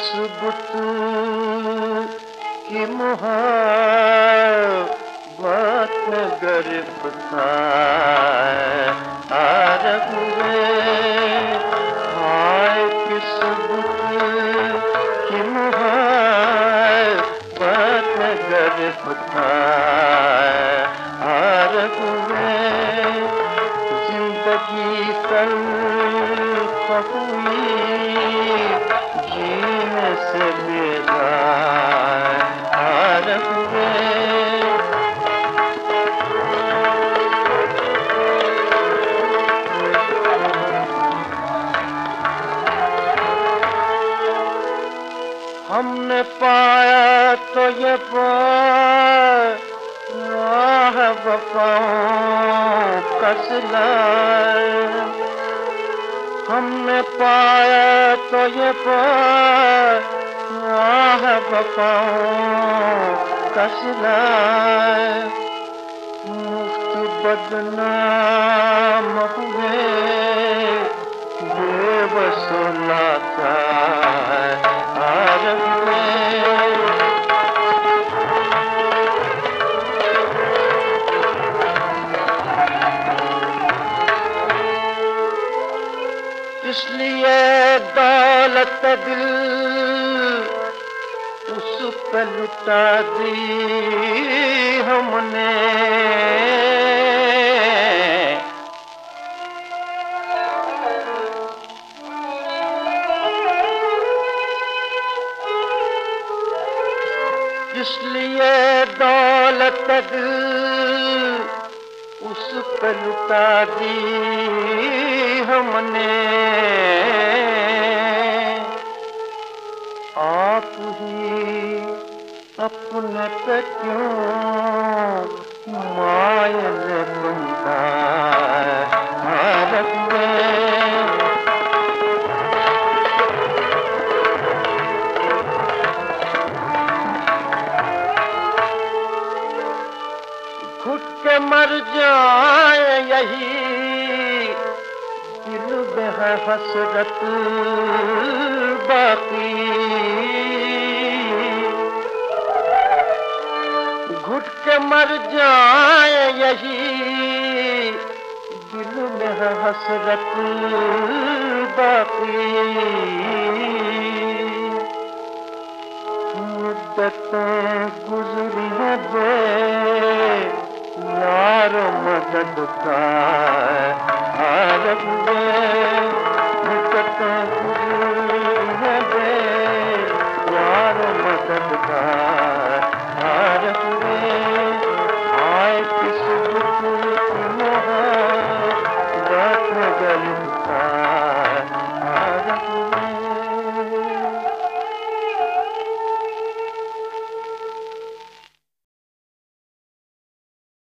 किस बुत की मुहाबत में गिरफ़्तार हाय किस बुत की मुहाबत में गिरफ़्तार हुए ज़िंदगी कल हुई। हमने पाया तो ये पाह कसला हमने पाया तो ये पाह वफाओं कसला मुफ़्त बदनाम हुए बेबसुला इसलिए दौलत दिल, उस पर लुटा दी हमने। इसलिए दौलत दिल, उस पर लुटा दी हमने आप ही अपने पे क्यों मायल में है हसरत बाकी। घुट के मर जाए यही दिल में है हसरत बाकी। मुद्दतें गुजरी है मुद्दतें